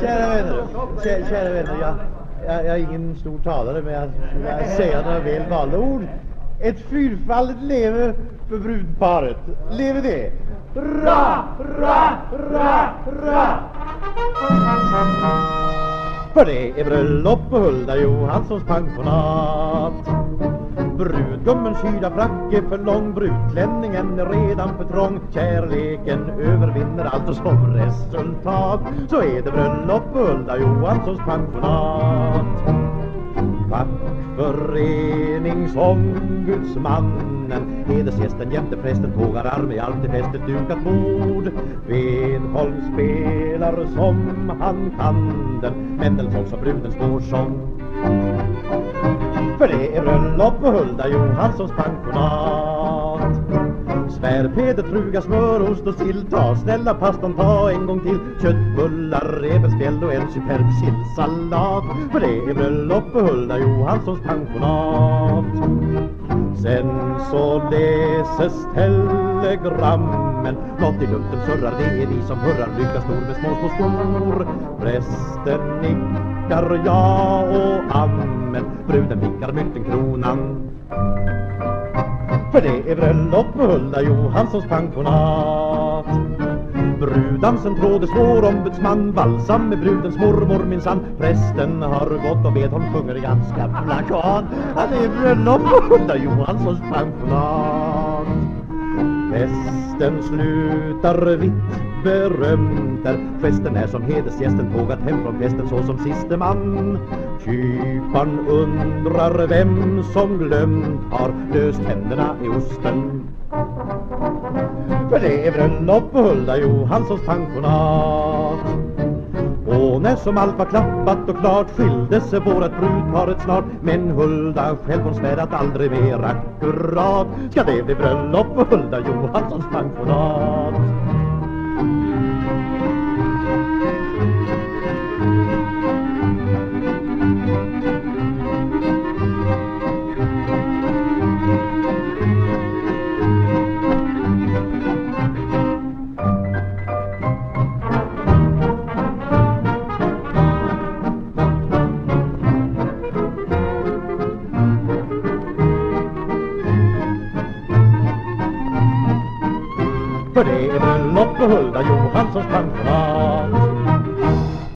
Kära vänner, kära, kära vänner, jag, jag, jag är ingen stor talare men jag ska säga några väl valda ord. Ett fyrfaldigt leve för brudparet. Leve det! Ra, ra, ra, ra! För det är bröllop på Hulda Johanssons pensionat. Brudgummen kyla frack är för lång, brudklänningen är redan för trång. Kärleken övervinner allt och som resultat. Så är det bröllop på Hulda Johanssons pensionat. Fackföreningsombudsmannen Hedersgästen jämte prästen tågar arm i arm till fest ett dukat bord. Vedholm spelar som han kan den Mendelssohns som brudens vårsång för det är bröllop på Hulda Johanssons pensionat. Svär Peder truga smörost och sill Ta snälla pastorn ta en gång till. Köttbullar, revbensspjäll och en superb sillsallad För det är bröllop på Hulda Johanssons pensionat. Sen så läses telegrammen Något i luften surrar, det är vi som hurrar Lycka stor med små, små skor. Prästen nickar ja och all Bruden vinkar mynten för det är bröllop på Hulda Johanssons pensionat. Bruddansen trådes svår ombudsman Balsam med brudens mormor minsann. Prästen har gått och Vedholm sjunger ganska plakat Han är bröllop på Hulda Johanssons pensionat. Festen slutar vitt berömt där. Festen är som hedersgästen tågat hem från festen så som siste man. Kypan undrar vem som glömt har löst händerna i osten. För det är bröllop på Hulda Johanssons pensionat och när som allt var klappat och klart skilde sig vårat brudparet snart. Men Hulda själv hon svär att aldrig mer akkurat. Ska det bli bröllop på Hulda Johanssons pensionat? För det är bröllop på Hulda Johanssons pensionat.